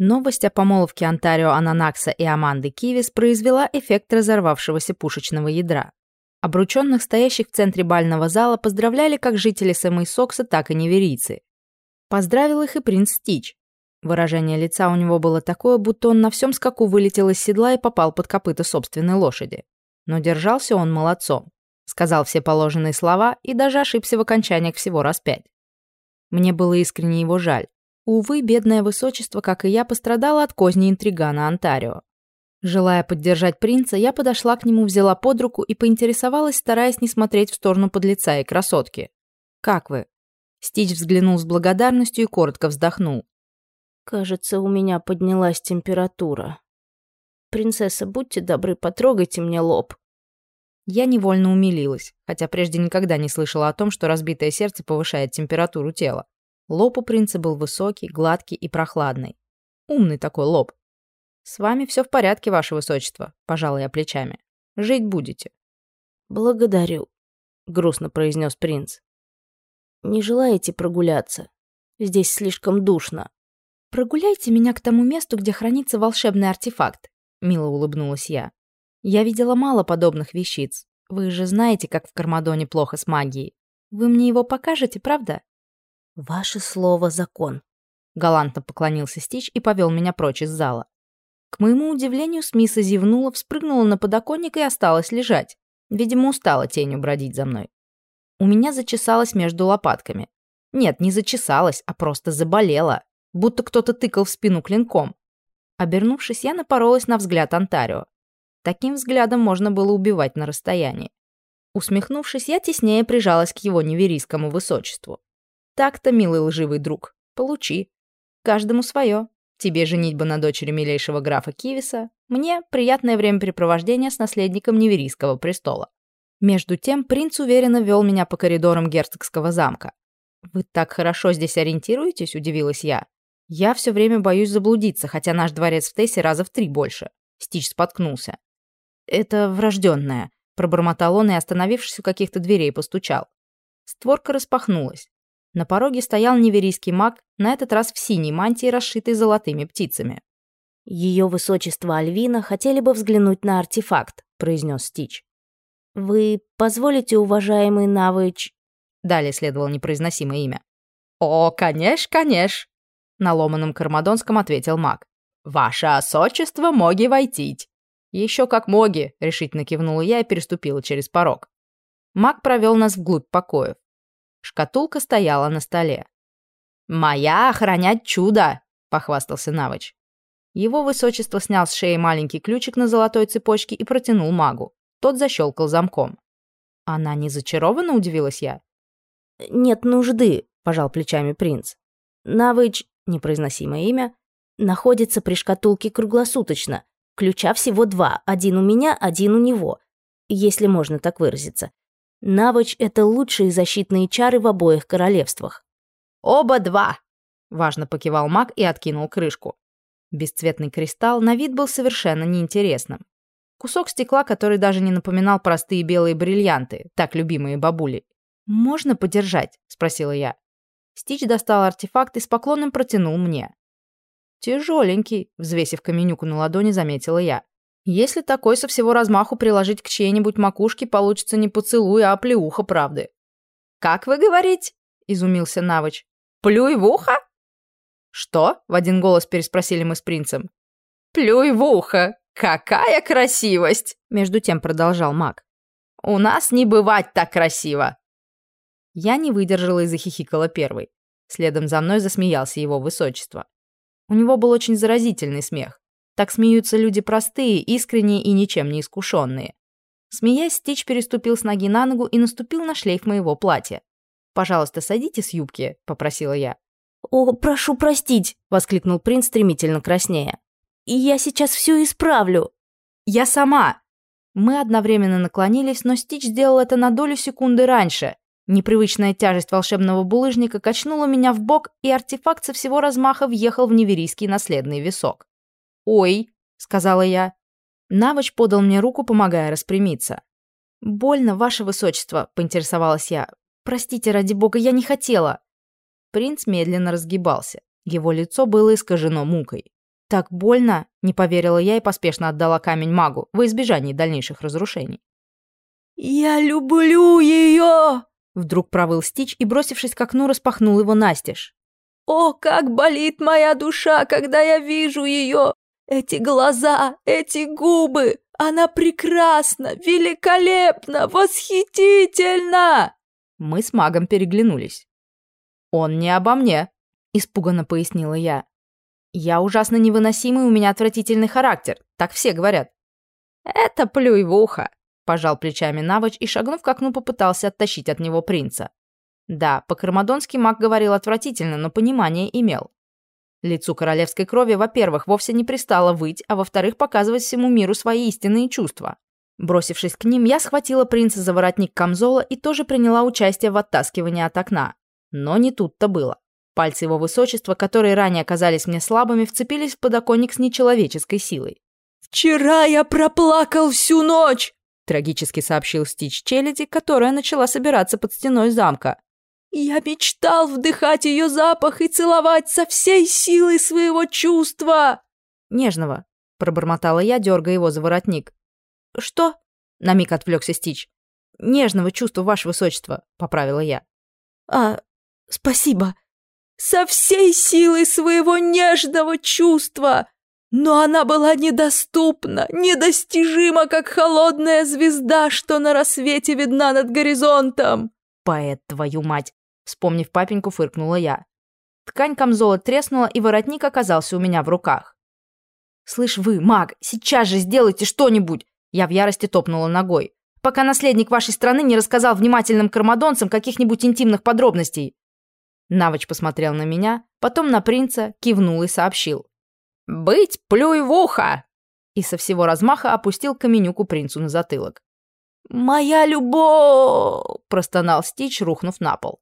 Новость о помолвке Онтарио Ананакса и Аманды Кивис произвела эффект разорвавшегося пушечного ядра. Обрученных, стоящих в центре бального зала, поздравляли как жители Сэмэй Сокса, так и неверийцы. Поздравил их и принц Стич. Выражение лица у него было такое, будто он на всем скаку вылетел из седла и попал под копыта собственной лошади. Но держался он молодцом. Сказал все положенные слова и даже ошибся в окончаниях всего раз пять. Мне было искренне его жаль. Увы, бедное высочество, как и я, пострадало от козни интригана Онтарио. Желая поддержать принца, я подошла к нему, взяла под руку и поинтересовалась, стараясь не смотреть в сторону подлеца и красотки. «Как вы?» Стич взглянул с благодарностью и коротко вздохнул. «Кажется, у меня поднялась температура. Принцесса, будьте добры, потрогайте мне лоб». Я невольно умилилась, хотя прежде никогда не слышала о том, что разбитое сердце повышает температуру тела. Лоб у принца был высокий, гладкий и прохладный. Умный такой лоб. «С вами все в порядке, ваше высочество», – пожал я плечами. «Жить будете». «Благодарю», – грустно произнес принц. «Не желаете прогуляться? Здесь слишком душно». «Прогуляйте меня к тому месту, где хранится волшебный артефакт», – мило улыбнулась я. «Я видела мало подобных вещиц. Вы же знаете, как в Кармадоне плохо с магией. Вы мне его покажете, правда?» «Ваше слово – закон», – галантно поклонился Стич и повел меня прочь из зала. К моему удивлению, Смиса зевнула, вспрыгнула на подоконник и осталась лежать. Видимо, устала тенью бродить за мной. У меня зачесалось между лопатками. Нет, не зачесалось, а просто заболела. Будто кто-то тыкал в спину клинком. Обернувшись, я напоролась на взгляд Онтарио. Таким взглядом можно было убивать на расстоянии. Усмехнувшись, я теснее прижалась к его неверийскому высочеству. Так-то, милый лживый друг, получи. Каждому свое. Тебе женитьба на дочери милейшего графа Кивиса, мне приятное времяпрепровождение с наследником Неверийского престола. Между тем принц уверенно вел меня по коридорам герцогского замка. «Вы так хорошо здесь ориентируетесь?» – удивилась я. «Я все время боюсь заблудиться, хотя наш дворец в Тессе раза в три больше». Стич споткнулся. «Это врожденное», – пробормотал он и, остановившись у каких-то дверей, постучал. Створка распахнулась. На пороге стоял неверийский маг, на этот раз в синей мантии, расшитой золотыми птицами. «Ее высочество Альвина хотели бы взглянуть на артефакт», — произнес Стич. «Вы позволите, уважаемый Навыч...» Далее следовало непроизносимое имя. «О, конечно, конечно!» На ломаном кармадонском ответил маг. «Ваше осочество моги войтить!» «Еще как моги!» — решительно кивнула я и переступила через порог. Маг провел нас вглубь покоев. Шкатулка стояла на столе. «Моя охранять чудо!» — похвастался Навыч. Его высочество снял с шеи маленький ключик на золотой цепочке и протянул магу. Тот защелкал замком. «Она не зачарована?» — удивилась я. «Нет нужды», — пожал плечами принц. «Навыч, непроизносимое имя, находится при шкатулке круглосуточно. Ключа всего два, один у меня, один у него, если можно так выразиться. Навыч — это лучшие защитные чары в обоих королевствах. «Оба два!» — важно покивал маг и откинул крышку. Бесцветный кристалл на вид был совершенно неинтересным. Кусок стекла, который даже не напоминал простые белые бриллианты, так любимые бабули. «Можно подержать?» — спросила я. Стич достал артефакт и с поклоном протянул мне. «Тяжеленький», — взвесив каменюку на ладони, заметила я. Если такой со всего размаху приложить к чьей-нибудь макушке, получится не поцелуй, а плеуха правды. «Как вы говорите?» — изумился Навыч. «Плюй в ухо?» «Что?» — в один голос переспросили мы с принцем. «Плюй в ухо! Какая красивость!» — между тем продолжал маг. «У нас не бывать так красиво!» Я не выдержала и захихикала первой. Следом за мной засмеялся его высочество. У него был очень заразительный смех. Так смеются люди простые, искренние и ничем не искушенные. Смеясь, Стич переступил с ноги на ногу и наступил на шлейф моего платья. «Пожалуйста, садите с юбки», — попросила я. «О, прошу простить!» — воскликнул принц стремительно краснея. «Я сейчас все исправлю!» «Я сама!» Мы одновременно наклонились, но Стич сделал это на долю секунды раньше. Непривычная тяжесть волшебного булыжника качнула меня в бок, и артефакт со всего размаха въехал в неверийский наследный висок. «Ой», — сказала я. Навыч подал мне руку, помогая распрямиться. «Больно, ваше высочество», — поинтересовалась я. «Простите, ради бога, я не хотела». Принц медленно разгибался. Его лицо было искажено мукой. «Так больно?» — не поверила я и поспешно отдала камень магу во избежание дальнейших разрушений. «Я люблю ее!» — вдруг провыл Стич и, бросившись к окну, распахнул его настежь. «О, как болит моя душа, когда я вижу ее! Эти глаза, эти губы! Она прекрасна, великолепна, восхитительна!» Мы с магом переглянулись. «Он не обо мне», — испуганно пояснила я. «Я ужасно невыносимый, у меня отвратительный характер, так все говорят». «Это плюй в ухо», — пожал плечами Навыч и, шагнув к окну, попытался оттащить от него принца. Да, по-кармадонски маг говорил отвратительно, но понимание имел. Лицу королевской крови, во-первых, вовсе не пристало выть, а во-вторых, показывать всему миру свои истинные чувства. Бросившись к ним, я схватила принца за воротник камзола и тоже приняла участие в оттаскивании от окна. Но не тут-то было. Пальцы его высочества, которые ранее оказались мне слабыми, вцепились в подоконник с нечеловеческой силой. «Вчера я проплакал всю ночь!» трагически сообщил Стич Челяди, которая начала собираться под стеной замка. Я мечтал вдыхать ее запах и целовать со всей силой своего чувства!» «Нежного», — пробормотала я, дергая его за воротник. «Что?» — на миг отвлекся Стич. «Нежного чувства, ваше высочество», — поправила я. «А, спасибо. Со всей силой своего нежного чувства!» Но она была недоступна, недостижима, как холодная звезда, что на рассвете видна над горизонтом. Поэт, твою мать! Вспомнив папеньку, фыркнула я. Ткань камзола треснула, и воротник оказался у меня в руках. «Слышь вы, маг, сейчас же сделайте что-нибудь!» Я в ярости топнула ногой. «Пока наследник вашей страны не рассказал внимательным кармадонцам каких-нибудь интимных подробностей!» Навыч посмотрел на меня, потом на принца, кивнул и сообщил. «Быть плюй в ухо!» И со всего размаха опустил каменюку принцу на затылок. «Моя любовь!» – простонал Стич, рухнув на пол.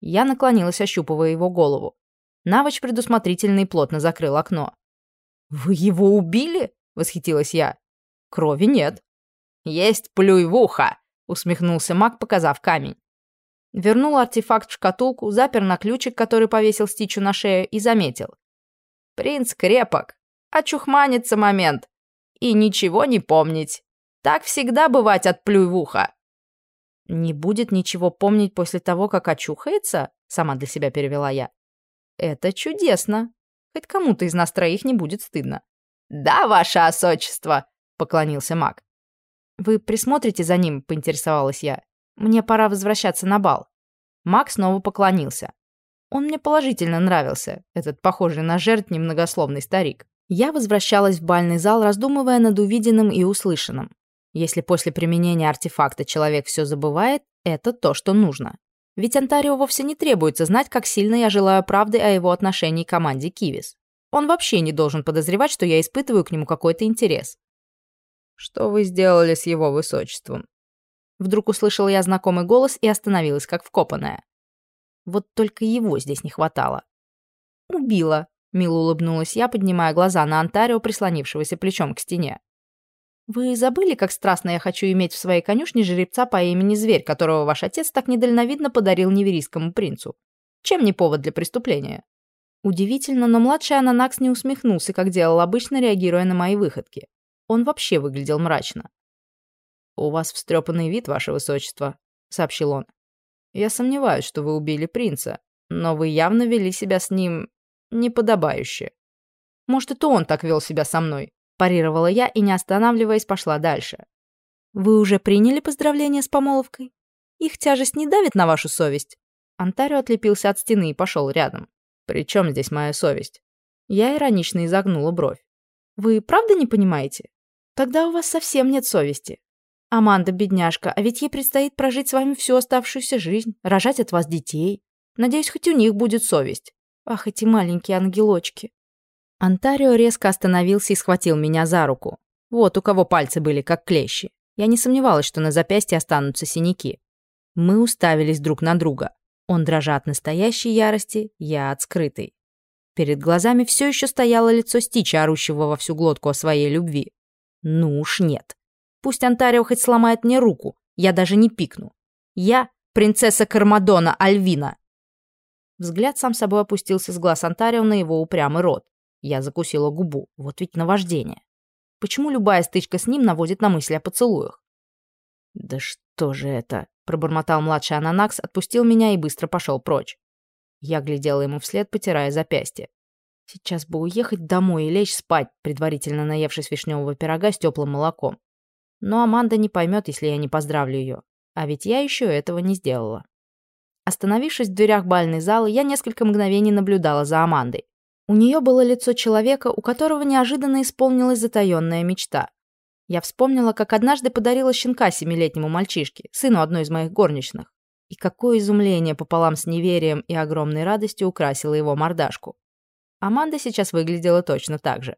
Я наклонилась, ощупывая его голову. Навыч предусмотрительно и плотно закрыл окно. «Вы его убили?» — восхитилась я. «Крови нет». «Есть плюй в ухо!» — усмехнулся маг, показав камень. Вернул артефакт в шкатулку, запер на ключик, который повесил Стичу на шею, и заметил. «Принц крепок, очухманится момент. И ничего не помнить. Так всегда бывать от плюй в ухо. «Не будет ничего помнить после того, как очухается?» — сама для себя перевела я. «Это чудесно. Хоть кому-то из нас троих не будет стыдно». «Да, ваше осочество!» — поклонился маг. «Вы присмотрите за ним?» — поинтересовалась я. «Мне пора возвращаться на бал». Маг снова поклонился. Он мне положительно нравился, этот похожий на жертв немногословный старик. Я возвращалась в бальный зал, раздумывая над увиденным и услышанным. Если после применения артефакта человек все забывает, это то, что нужно. Ведь Антарио вовсе не требуется знать, как сильно я желаю правды о его отношении к команде Кивис. Он вообще не должен подозревать, что я испытываю к нему какой-то интерес. «Что вы сделали с его высочеством?» Вдруг услышала я знакомый голос и остановилась, как вкопанная. Вот только его здесь не хватало. «Убила», — мило улыбнулась я, поднимая глаза на Антарио, прислонившегося плечом к стене. Вы забыли, как страстно я хочу иметь в своей конюшне жеребца по имени Зверь, которого ваш отец так недальновидно подарил неверийскому принцу? Чем не повод для преступления? Удивительно, но младший Ананакс не усмехнулся, как делал обычно, реагируя на мои выходки. Он вообще выглядел мрачно. «У вас встрепанный вид, ваше высочество», — сообщил он. «Я сомневаюсь, что вы убили принца, но вы явно вели себя с ним неподобающе. Может, это он так вел себя со мной парировала я и, не останавливаясь, пошла дальше. «Вы уже приняли поздравления с помолвкой? Их тяжесть не давит на вашу совесть?» Антарио отлепился от стены и пошел рядом. «При чем здесь моя совесть?» Я иронично изогнула бровь. «Вы правда не понимаете? Тогда у вас совсем нет совести. Аманда, бедняжка, а ведь ей предстоит прожить с вами всю оставшуюся жизнь, рожать от вас детей. Надеюсь, хоть у них будет совесть. Ах, эти маленькие ангелочки. Антарио резко остановился и схватил меня за руку. Вот у кого пальцы были как клещи. Я не сомневалась, что на запястье останутся синяки. Мы уставились друг на друга. Он дрожа от настоящей ярости, я от скрытой. Перед глазами все еще стояло лицо Стича, орущего во всю глотку о своей любви. Ну уж нет. Пусть Антарио хоть сломает мне руку, я даже не пикну. Я принцесса Кармадона Альвина. Взгляд сам собой опустился с глаз Антарио на его упрямый рот. Я закусила губу. Вот ведь наваждение. Почему любая стычка с ним наводит на мысли о поцелуях? «Да что же это?» — пробормотал младший Ананакс, отпустил меня и быстро пошел прочь. Я глядела ему вслед, потирая запястье. Сейчас бы уехать домой и лечь спать, предварительно наевшись вишневого пирога с теплым молоком. Но Аманда не поймет, если я не поздравлю ее. А ведь я еще этого не сделала. Остановившись в дверях бальной залы, я несколько мгновений наблюдала за Амандой. У нее было лицо человека, у которого неожиданно исполнилась затаенная мечта. Я вспомнила, как однажды подарила щенка семилетнему мальчишке, сыну одной из моих горничных. И какое изумление пополам с неверием и огромной радостью украсило его мордашку. Аманда сейчас выглядела точно так же.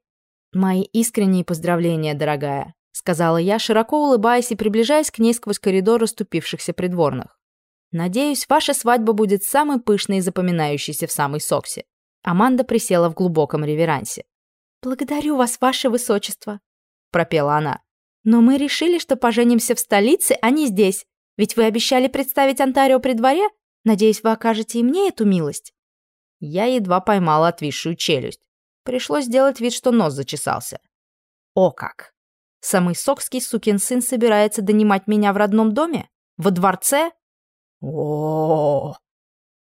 «Мои искренние поздравления, дорогая», — сказала я, широко улыбаясь и приближаясь к ней сквозь коридор расступившихся придворных. «Надеюсь, ваша свадьба будет самой пышной и запоминающейся в самой Соксе». Аманда присела в глубоком реверансе. «Благодарю вас, ваше высочество», — пропела она. «Но мы решили, что поженимся в столице, а не здесь. Ведь вы обещали представить Онтарио при дворе? Надеюсь, вы окажете и мне эту милость». Я едва поймала отвисшую челюсть. Пришлось сделать вид, что нос зачесался. О как! Самый сокский сукин сын собирается донимать меня в родном доме? Во дворце? О,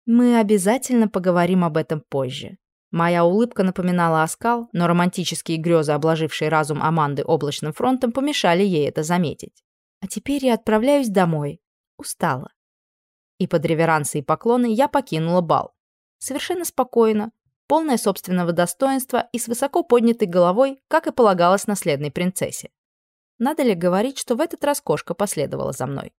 Мы обязательно поговорим об этом позже. Моя улыбка напоминала оскал, но романтические грезы, обложившие разум Аманды облачным фронтом, помешали ей это заметить. А теперь я отправляюсь домой. Устала. И под реверансы и поклоны я покинула бал совершенно спокойно, полное собственного достоинства и с высоко поднятой головой, как и полагалось наследной принцессе. Надо ли говорить, что в этот раз кошка последовала за мной?